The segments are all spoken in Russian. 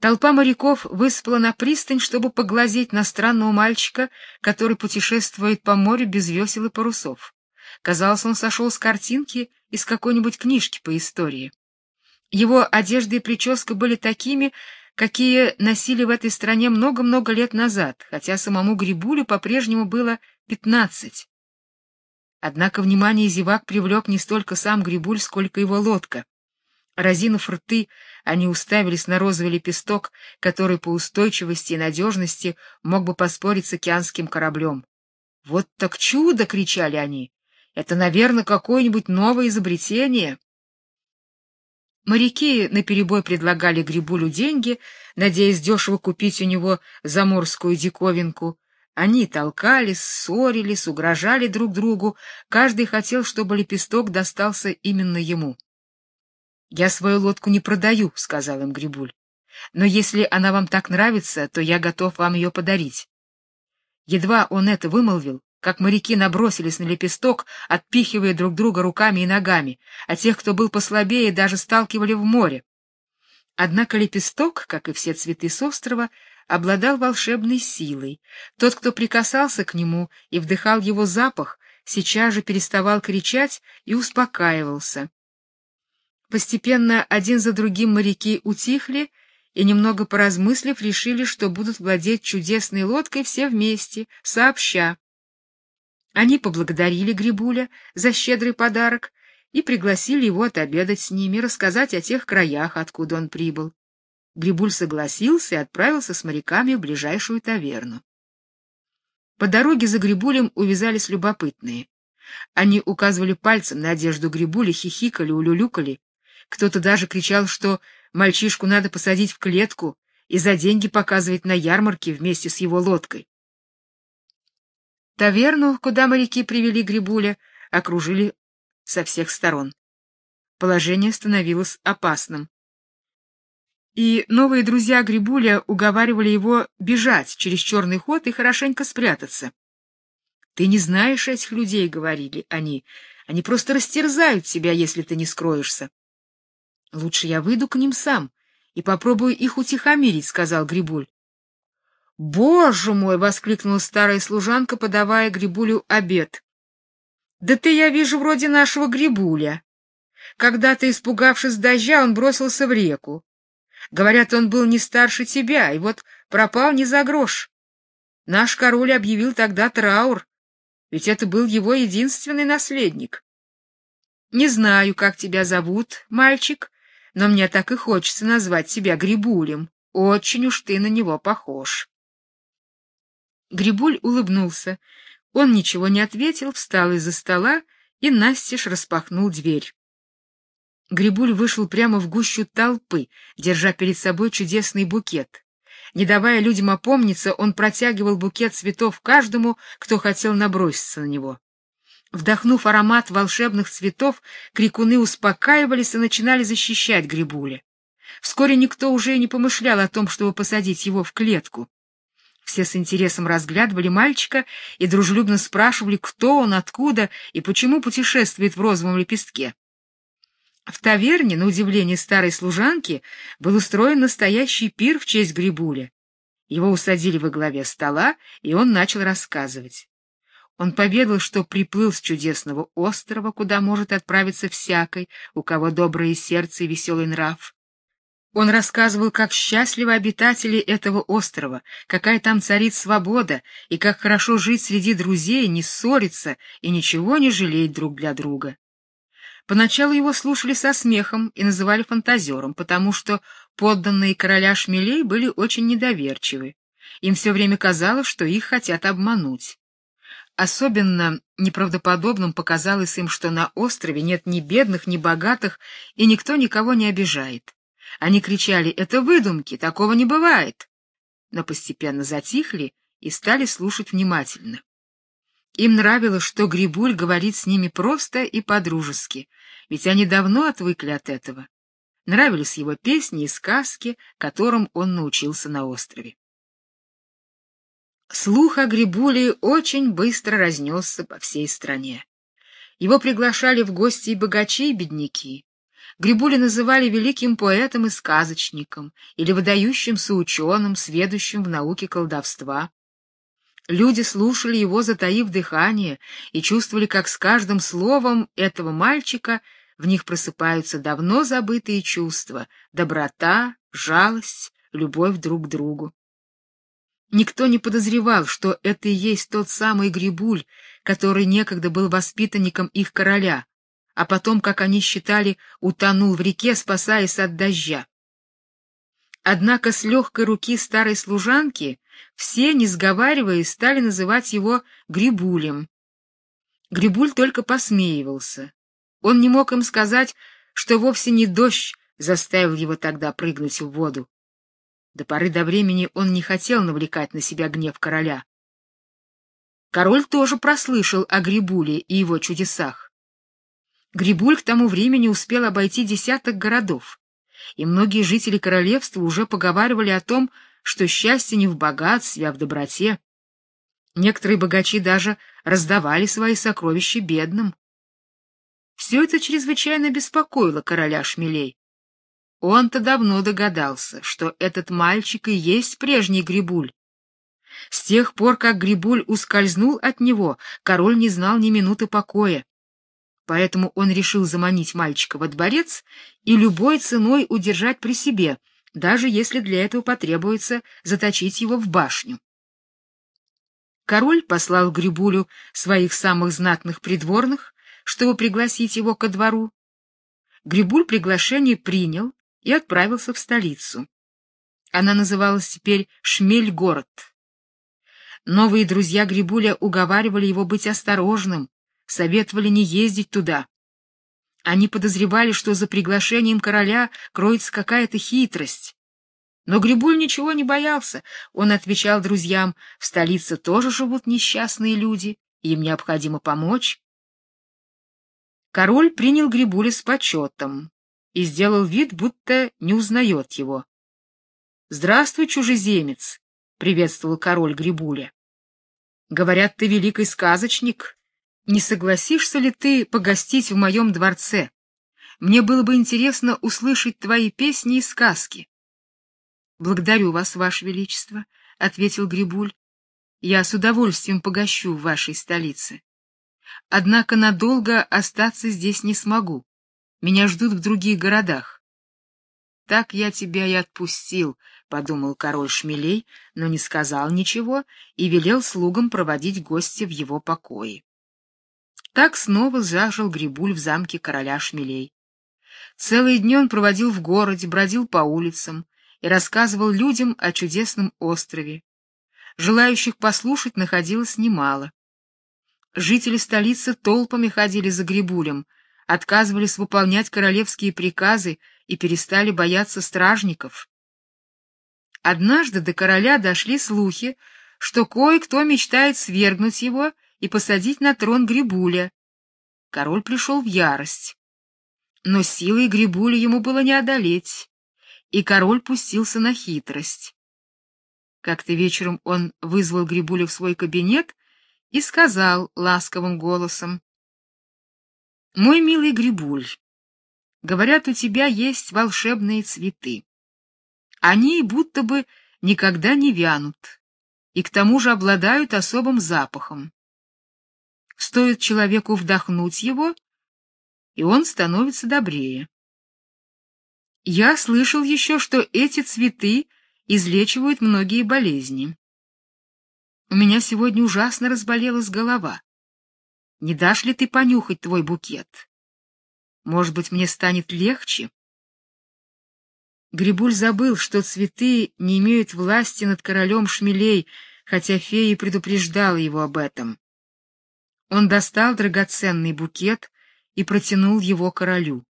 Толпа моряков выспала на пристань, чтобы поглазеть на странного мальчика, который путешествует по морю без весел и парусов. Казалось, он сошел с картинки из какой-нибудь книжки по истории. Его одежда и прическа были такими, какие носили в этой стране много-много лет назад, хотя самому Грибулю по-прежнему было пятнадцать. Однако внимание зевак привлек не столько сам Грибуль, сколько его лодка. Разинув рты, они уставились на розовый лепесток, который по устойчивости и надежности мог бы поспорить с океанским кораблем. «Вот так чудо!» — кричали они. «Это, наверное, какое-нибудь новое изобретение!» Моряки наперебой предлагали Грибулю деньги, надеясь дешево купить у него заморскую диковинку. Они толкались, ссорились, угрожали друг другу, каждый хотел, чтобы лепесток достался именно ему. Я свою лодку не продаю, сказал им Грибуль. Но если она вам так нравится, то я готов вам ее подарить. Едва он это вымолвил, как моряки набросились на лепесток, отпихивая друг друга руками и ногами, а тех, кто был послабее, даже сталкивали в море. Однако лепесток, как и все цветы с острова, обладал волшебной силой. Тот, кто прикасался к нему и вдыхал его запах, сейчас же переставал кричать и успокаивался. Постепенно один за другим моряки утихли и, немного поразмыслив, решили, что будут владеть чудесной лодкой все вместе, сообща. Они поблагодарили Грибуля за щедрый подарок и пригласили его отобедать с ними, рассказать о тех краях, откуда он прибыл. Грибуль согласился и отправился с моряками в ближайшую таверну. По дороге за Грибулем увязались любопытные. Они указывали пальцем на одежду Грибуля, хихикали, улюлюкали, кто-то даже кричал, что мальчишку надо посадить в клетку и за деньги показывать на ярмарке вместе с его лодкой. Таверну, куда моряки привели Грибуля, окружили со всех сторон. Положение становилось опасным. И новые друзья Грибуля уговаривали его бежать через черный ход и хорошенько спрятаться. Ты не знаешь этих людей, говорили они. Они просто растерзают тебя, если ты не скроешься. Лучше я выйду к ним сам и попробую их утихомирить, сказал Грибуль. Боже мой, воскликнула старая служанка, подавая Грибулю обед. Да ты, я вижу, вроде нашего Грибуля. Когда-то, испугавшись дождя, он бросился в реку. Говорят, он был не старше тебя, и вот пропал не за грош. Наш король объявил тогда траур, ведь это был его единственный наследник. Не знаю, как тебя зовут, мальчик, но мне так и хочется назвать тебя Грибулем. Очень уж ты на него похож. Грибуль улыбнулся. Он ничего не ответил, встал из-за стола и настежь распахнул дверь. Грибуль вышел прямо в гущу толпы, держа перед собой чудесный букет. Не давая людям опомниться, он протягивал букет цветов каждому, кто хотел наброситься на него. Вдохнув аромат волшебных цветов, крикуны успокаивались и начинали защищать Грибуля. Вскоре никто уже не помышлял о том, чтобы посадить его в клетку. Все с интересом разглядывали мальчика и дружелюбно спрашивали, кто он, откуда и почему путешествует в розовом лепестке. В таверне, на удивление старой служанки, был устроен настоящий пир в честь Грибуля. Его усадили во главе стола, и он начал рассказывать. Он поведал, что приплыл с чудесного острова, куда может отправиться всякий, у кого доброе сердце и веселый нрав. Он рассказывал, как счастливы обитатели этого острова, какая там царит свобода, и как хорошо жить среди друзей, не ссориться и ничего не жалеть друг для друга. Поначалу его слушали со смехом и называли фантазером, потому что подданные короля шмелей были очень недоверчивы. Им все время казалось, что их хотят обмануть. Особенно неправдоподобным показалось им, что на острове нет ни бедных, ни богатых, и никто никого не обижает. Они кричали: "Это выдумки, такого не бывает". Но постепенно затихли и стали слушать внимательно. Им нравилось, что Грибуль говорит с ними просто и по-дружески, ведь они давно отвыкли от этого. Нравились его песни и сказки, которым он научился на острове. Слух о Грибуле очень быстро разнесся по всей стране. Его приглашали в гости и богачи, и бедняки. Грибуля называли великим поэтом и сказочником или выдающимся ученым, сведущим в науке колдовства. Люди слушали его, затаив дыхание, и чувствовали, как с каждым словом этого мальчика в них просыпаются давно забытые чувства — доброта, жалость, любовь друг к другу. Никто не подозревал, что это и есть тот самый Грибуль, который некогда был воспитанником их короля, а потом, как они считали, утонул в реке, спасаясь от дождя. Однако с легкой руки старой служанки все, не сговариваясь, стали называть его Грибулем. Грибуль только посмеивался. Он не мог им сказать, что вовсе не дождь заставил его тогда прыгнуть в воду. До поры до времени он не хотел навлекать на себя гнев короля. Король тоже прослышал о Грибуле и его чудесах. Грибуль к тому времени успел обойти десяток городов, и многие жители королевства уже поговаривали о том, что счастье не в богатстве, а в доброте. Некоторые богачи даже раздавали свои сокровища бедным. Все это чрезвычайно беспокоило короля шмелей. Он-то давно догадался, что этот мальчик и есть прежний Грибуль. С тех пор, как Грибуль ускользнул от него, король не знал ни минуты покоя. Поэтому он решил заманить мальчика во дворец и любой ценой удержать при себе, даже если для этого потребуется заточить его в башню. Король послал Грибулю своих самых знатных придворных, чтобы пригласить его ко двору. Грибуль приглашение принял и отправился в столицу. Она называлась теперь Шмель-город. Новые друзья Грибуля уговаривали его быть осторожным, советовали не ездить туда. Они подозревали, что за приглашением короля кроется какая-то хитрость. Но Грибуль ничего не боялся. Он отвечал друзьям, в столице тоже живут несчастные люди, им необходимо помочь. Король принял Грибуля с почетом и сделал вид, будто не узнает его. «Здравствуй, чужеземец!» — приветствовал король Грибуля. «Говорят, ты великий сказочник. Не согласишься ли ты погостить в моем дворце? Мне было бы интересно услышать твои песни и сказки». «Благодарю вас, ваше величество», — ответил Грибуль. «Я с удовольствием погощу в вашей столице. Однако надолго остаться здесь не смогу. Меня ждут в других городах. Так я тебя и отпустил, подумал король Шмелей, но не сказал ничего и велел слугам проводить гостя в его покои. Так снова зажил Грибуль в замке короля Шмелей. Целые дни он проводил в городе, бродил по улицам и рассказывал людям о чудесном острове. Желающих послушать находилось немало. Жители столицы толпами ходили за Грибулем, отказывались выполнять королевские приказы и перестали бояться стражников. Однажды до короля дошли слухи, что кое-кто мечтает свергнуть его и посадить на трон Грибуля. Король пришел в ярость. Но силой Грибуля ему было не одолеть, и король пустился на хитрость. Как-то вечером он вызвал Грибуля в свой кабинет и сказал ласковым голосом: мой милый Грибуль, говорят, у тебя есть волшебные цветы. Они будто бы никогда не вянут и к тому же обладают особым запахом. Стоит человеку вдохнуть его, и он становится добрее. Я слышал еще, что эти цветы излечивают многие болезни. У меня сегодня ужасно разболелась голова. Не дашь ли ты понюхать твой букет? Может быть, мне станет легче? Грибуль забыл, что цветы не имеют власти над королем шмелей, хотя фея предупреждала его об этом. Он достал драгоценный букет и протянул его королю.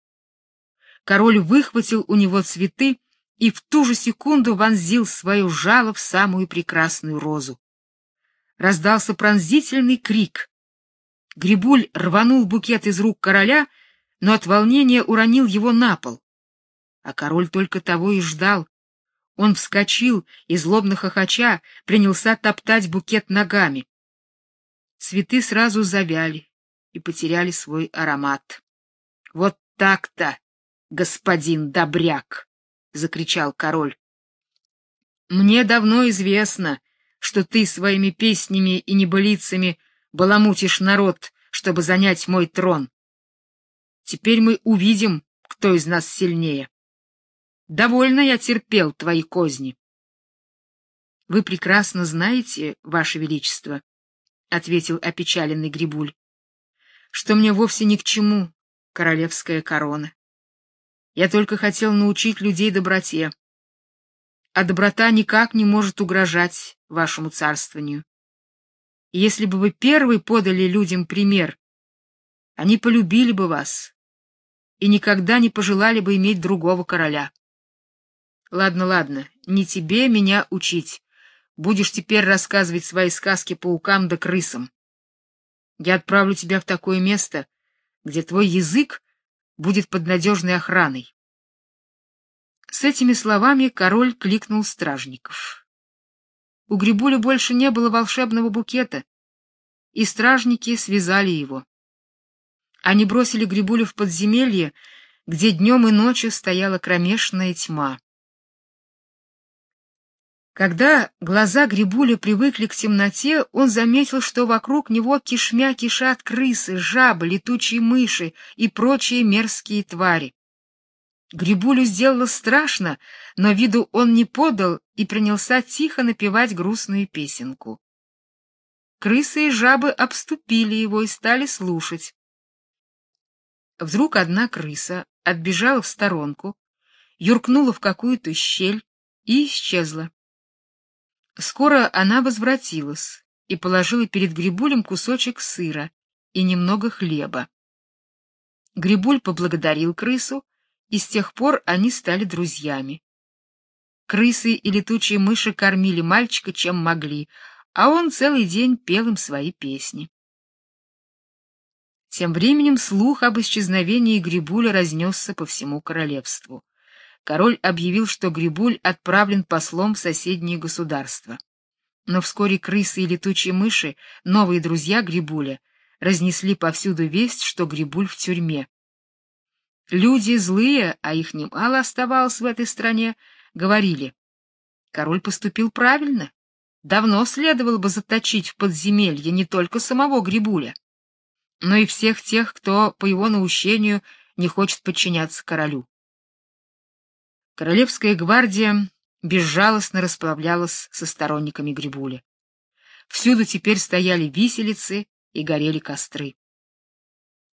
Король выхватил у него цветы и в ту же секунду вонзил свою жало в самую прекрасную розу. Раздался пронзительный крик. Грибуль рванул букет из рук короля, но от волнения уронил его на пол. А король только того и ждал. Он вскочил и злобно хохоча принялся топтать букет ногами. Цветы сразу завяли и потеряли свой аромат. Вот так-то, господин Добряк, закричал король. Мне давно известно, что ты своими песнями и небылицами баламутишь народ, чтобы занять мой трон. Теперь мы увидим, кто из нас сильнее. Довольно я терпел твои козни. Вы прекрасно знаете, ваше величество, ответил опечаленный Грибуль, что мне вовсе ни к чему королевская корона. Я только хотел научить людей доброте. А доброта никак не может угрожать вашему царствованию. Если бы вы первый подали людям пример, они полюбили бы вас и никогда не пожелали бы иметь другого короля. Ладно, ладно, не тебе меня учить. Будешь теперь рассказывать свои сказки паукам да крысам. Я отправлю тебя в такое место, где твой язык будет под надежной охраной. С этими словами король кликнул стражников. У Грибуля больше не было волшебного букета, и стражники связали его. Они бросили Грибуля в подземелье, где днем и ночью стояла кромешная тьма. Когда глаза Грибуля привыкли к темноте, он заметил, что вокруг него кишмя кишат крысы, жабы, летучие мыши и прочие мерзкие твари. Грибулю сделало страшно, но виду он не подал и принялся тихо напевать грустную песенку. Крысы и жабы обступили его и стали слушать. Вдруг одна крыса отбежала в сторонку, юркнула в какую-то щель и исчезла. Скоро она возвратилась и положила перед Грибулем кусочек сыра и немного хлеба. Грибуль поблагодарил крысу, и с тех пор они стали друзьями. Крысы и летучие мыши кормили мальчика чем могли, а он целый день пел им свои песни. Тем временем слух об исчезновении Грибуля разнесся по всему королевству король объявил, что Грибуль отправлен послом в соседние государства. Но вскоре крысы и летучие мыши, новые друзья Грибуля, разнесли повсюду весть, что Грибуль в тюрьме. Люди злые, а их немало оставалось в этой стране, говорили: король поступил правильно. Давно следовало бы заточить в подземелье не только самого Грибуля, но и всех тех, кто по его наущению не хочет подчиняться королю. Королевская гвардия безжалостно расправлялась со сторонниками Грибуля. Всюду теперь стояли виселицы и горели костры.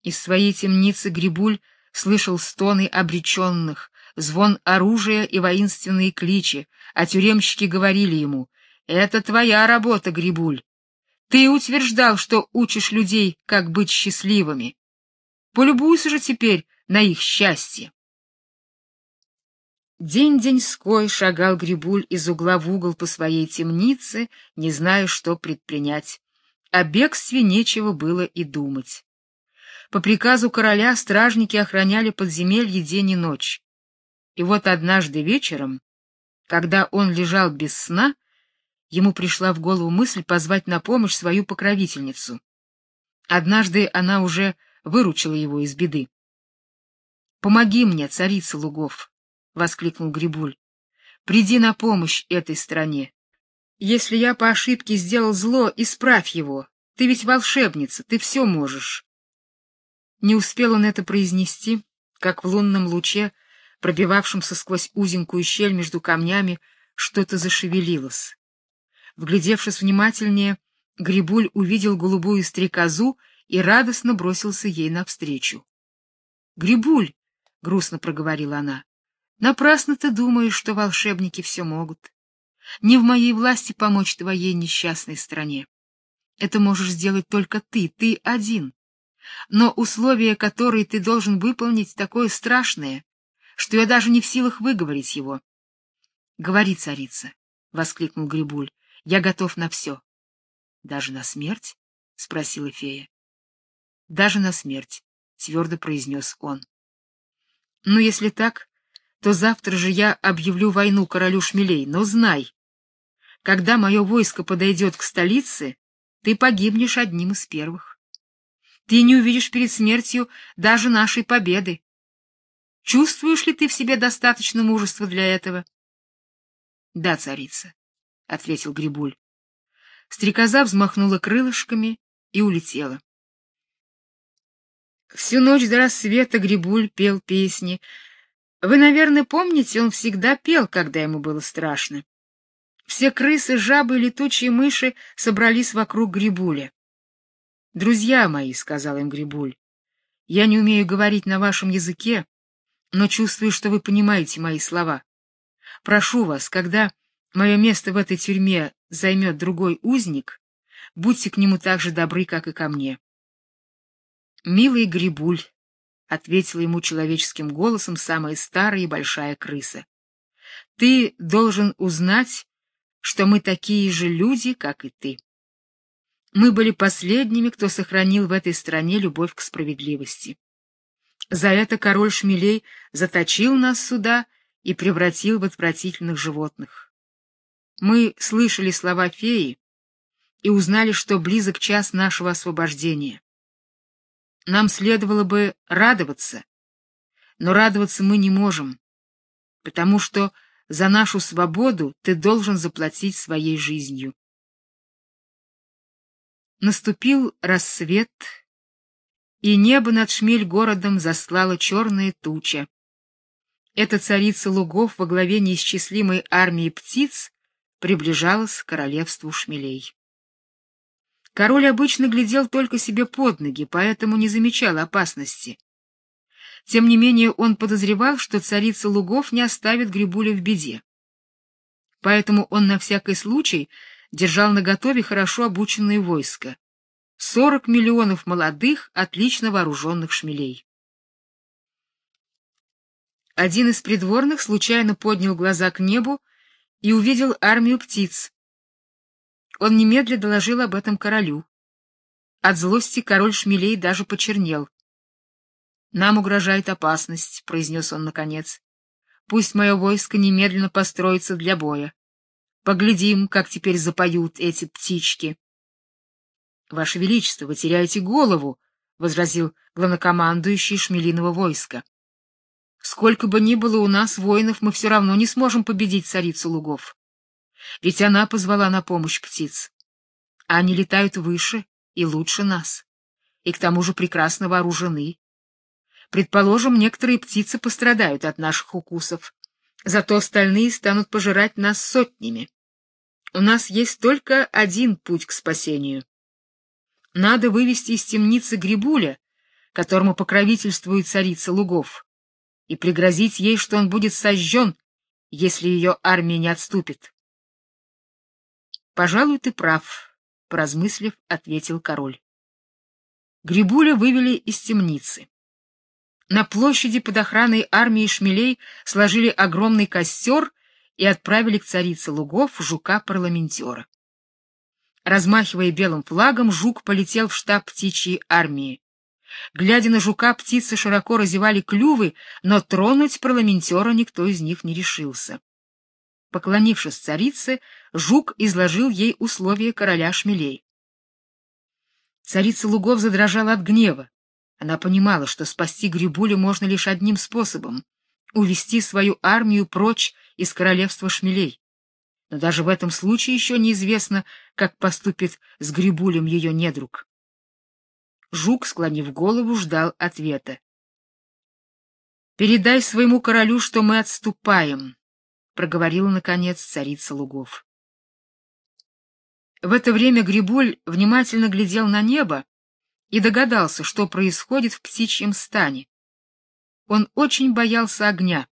Из своей темницы Грибуль слышал стоны обреченных, звон оружия и воинственные кличи, а тюремщики говорили ему: "Это твоя работа, Грибуль. Ты утверждал, что учишь людей, как быть счастливыми. Полюбуйся же теперь на их счастье". День-деньской шагал Грибуль из угла в угол по своей темнице, не зная, что предпринять. О бегстве нечего было и думать. По приказу короля стражники охраняли подземелье день и ночь. И вот однажды вечером, когда он лежал без сна, ему пришла в голову мысль позвать на помощь свою покровительницу. Однажды она уже выручила его из беды. Помоги мне, царица лугов, воскликнул Грибуль. Приди на помощь этой стране. Если я по ошибке сделал зло, исправь его. Ты ведь волшебница, ты все можешь. Не успел он это произнести, как в лунном луче, пробивавшемся сквозь узенькую щель между камнями, что-то зашевелилось. Вглядевшись внимательнее, Грибуль увидел голубую стрекозу и радостно бросился ей навстречу. "Грибуль", грустно проговорила она. Напрасно ты думаешь, что волшебники все могут. Не в моей власти помочь твоей несчастной стране. Это можешь сделать только ты, ты один. Но условие, которое ты должен выполнить, такое страшное, что я даже не в силах выговорить его. Говори, царица, воскликнул Грибуль. Я готов на все. Даже на смерть? спросила фея. Даже на смерть, твердо произнес он. Ну, если так, то завтра же я объявлю войну королю Шмелей, но знай, когда мое войско подойдет к столице, ты погибнешь одним из первых. Ты не увидишь перед смертью даже нашей победы. Чувствуешь ли ты в себе достаточно мужества для этого? — Да, царица, — ответил Грибуль. Стрекоза взмахнула крылышками и улетела. Всю ночь до рассвета Грибуль пел песни. Вы, наверное, помните, он всегда пел, когда ему было страшно. Все крысы, жабы и летучие мыши собрались вокруг Грибуля. «Друзья мои», — сказал им Грибуль, — «я не умею говорить на вашем языке, но чувствую, что вы понимаете мои слова. Прошу вас, когда мое место в этой тюрьме займет другой узник, будьте к нему так же добры, как и ко мне». «Милый Грибуль», — ответила ему человеческим голосом самая старая и большая крыса, — «ты должен узнать, что мы такие же люди, как и ты. Мы были последними, кто сохранил в этой стране любовь к справедливости. За это король Шмелей заточил нас сюда и превратил в отвратительных животных. Мы слышали слова феи и узнали, что близок час нашего освобождения. Нам следовало бы радоваться, но радоваться мы не можем, потому что за нашу свободу ты должен заплатить своей жизнью. Наступил рассвет, и небо над шмель-городом заслала черная туча. Эта царица лугов во главе неисчислимой армии птиц приближалась к королевству шмелей. Король обычно глядел только себе под ноги, поэтому не замечал опасности. Тем не менее он подозревал, что царица лугов не оставит Грибуля в беде. Поэтому он на всякий случай держал наготове хорошо обученное войско — сорок миллионов молодых, отлично вооруженных шмелей. Один из придворных случайно поднял глаза к небу и увидел армию птиц. Он немедленно доложил об этом королю. От злости король шмелей даже почернел. Нам угрожает опасность, произнес он наконец. Пусть мое войско немедленно построится для боя. Поглядим, как теперь запоют эти птички. Ваше величество, вы теряете голову, возразил главнокомандующий Шмелиного войска. Сколько бы ни было у нас воинов, мы все равно не сможем победить царицу лугов. Ведь она позвала на помощь птиц. Они летают выше и лучше нас, и к тому же прекрасно вооружены. Предположим, некоторые птицы пострадают от наших укусов, зато остальные станут пожирать нас сотнями. У нас есть только один путь к спасению. Надо вывести из темницы Грибуля, которому покровительствует царица Лугов, и пригрозить ей, что он будет сожжен, если ее армия не отступит. Пожалуй, ты прав, поразмыслив, ответил король. Грибуля вывели из темницы. На площади под охраной армии шмелей сложили огромный костер и отправили к царице лугов жука-парламентера. Размахивая белым флагом, жук полетел в штаб птичьей армии. Глядя на жука, птицы широко разевали клювы, но тронуть парламентера никто из них не решился. Поклонившись царице, жук изложил ей условия короля шмелей. Царица лугов задрожала от гнева. Она понимала, что спасти Грибулю можно лишь одним способом — увести свою армию прочь из королевства шмелей. Но даже в этом случае еще неизвестно, как поступит с Грибулем ее недруг. Жук, склонив голову, ждал ответа. «Передай своему королю, что мы отступаем», — проговорила, наконец, царица лугов. В это время Грибуль внимательно глядел на небо, и догадался, что происходит в птичьем стане. Он очень боялся огня.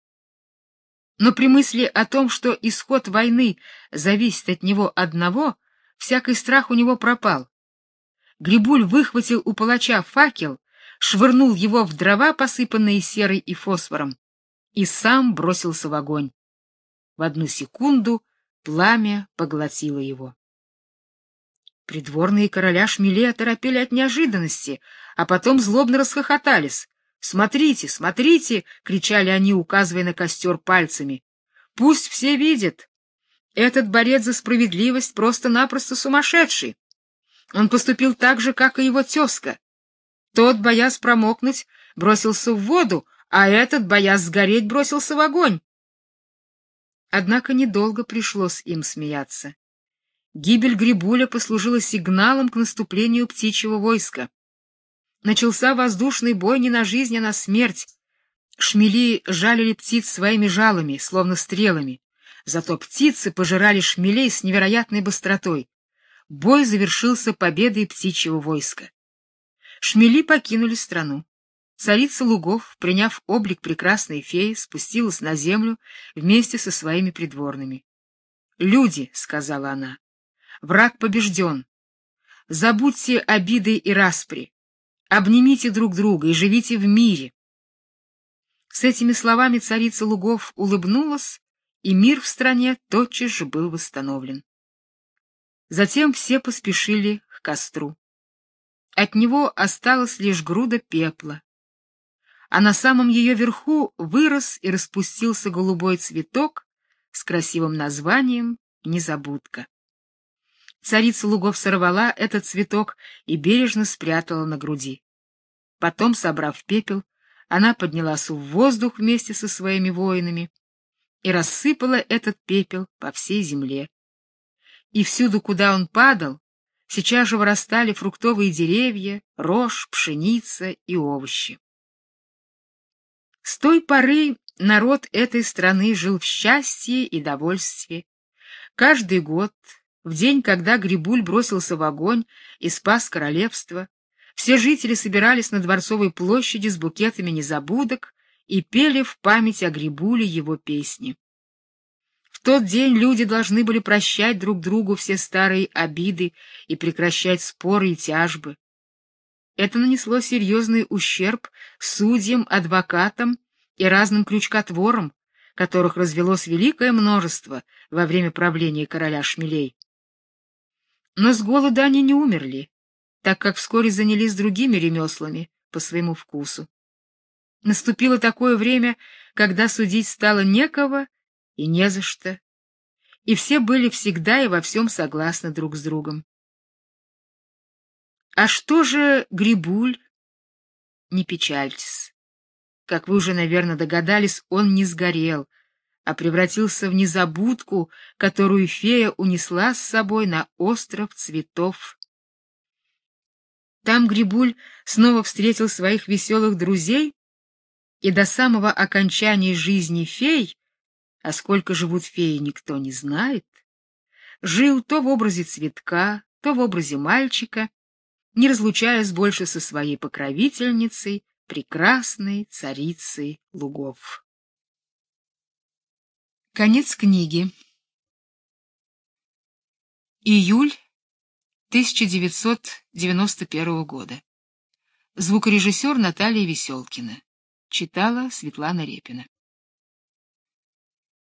Но при мысли о том, что исход войны зависит от него одного, всякий страх у него пропал. Грибуль выхватил у палача факел, швырнул его в дрова, посыпанные серой и фосфором, и сам бросился в огонь. В одну секунду пламя поглотило его. Придворные короля Шмеле оторопели от неожиданности, а потом злобно расхохотались. «Смотрите, смотрите!» — кричали они, указывая на костер пальцами. «Пусть все видят! Этот борец за справедливость просто-напросто сумасшедший. Он поступил так же, как и его тезка. Тот, боясь промокнуть, бросился в воду, а этот, боясь сгореть, бросился в огонь. Однако недолго пришлось им смеяться. Гибель Грибуля послужила сигналом к наступлению птичьего войска. Начался воздушный бой не на жизнь, а на смерть. Шмели жалили птиц своими жалами, словно стрелами. Зато птицы пожирали шмелей с невероятной быстротой. Бой завершился победой птичьего войска. Шмели покинули страну. Царица лугов, приняв облик прекрасной феи, спустилась на землю вместе со своими придворными. "Люди", сказала она. "Враг побежден. Забудьте обиды и распри. Обнимите друг друга и живите в мире". С этими словами царица лугов улыбнулась, и мир в стране тотчас же был восстановлен. Затем все поспешили к костру. От него осталась лишь груда пепла а на самом ее верху вырос и распустился голубой цветок с красивым названием Незабудка. Царица лугов сорвала этот цветок и бережно спрятала на груди. Потом, собрав пепел, она поднялась в воздух вместе со своими воинами и рассыпала этот пепел по всей земле. И всюду, куда он падал, сейчас же вырастали фруктовые деревья, рожь, пшеница и овощи. С той поры народ этой страны жил в счастье и довольстве. Каждый год, в день, когда Грибуль бросился в огонь и спас королевство, все жители собирались на дворцовой площади с букетами незабудок и пели в память о Грибуле его песни. В тот день люди должны были прощать друг другу все старые обиды и прекращать споры и тяжбы. Это нанесло серьезный ущерб судьям, адвокатам и разным крючкотворам, которых развелось великое множество во время правления короля Шмелей. Но с голода они не умерли, так как вскоре занялись другими ремеслами по своему вкусу. Наступило такое время, когда судить стало некого и не за что, и все были всегда и во всем согласны друг с другом. А что же Грибуль? Не печальтесь. Как вы уже, наверное, догадались, он не сгорел, а превратился в незабудку, которую фея унесла с собой на остров цветов. Там Грибуль снова встретил своих веселых друзей, и до самого окончания жизни фей, а сколько живут феи, никто не знает, жил то в образе цветка, то в образе мальчика, не разлучаясь больше со своей покровительницей, прекрасной царицей лугов. Конец книги. Июль 1991 года. Звукорежиссер Наталья Веселкина. Читала Светлана Репина.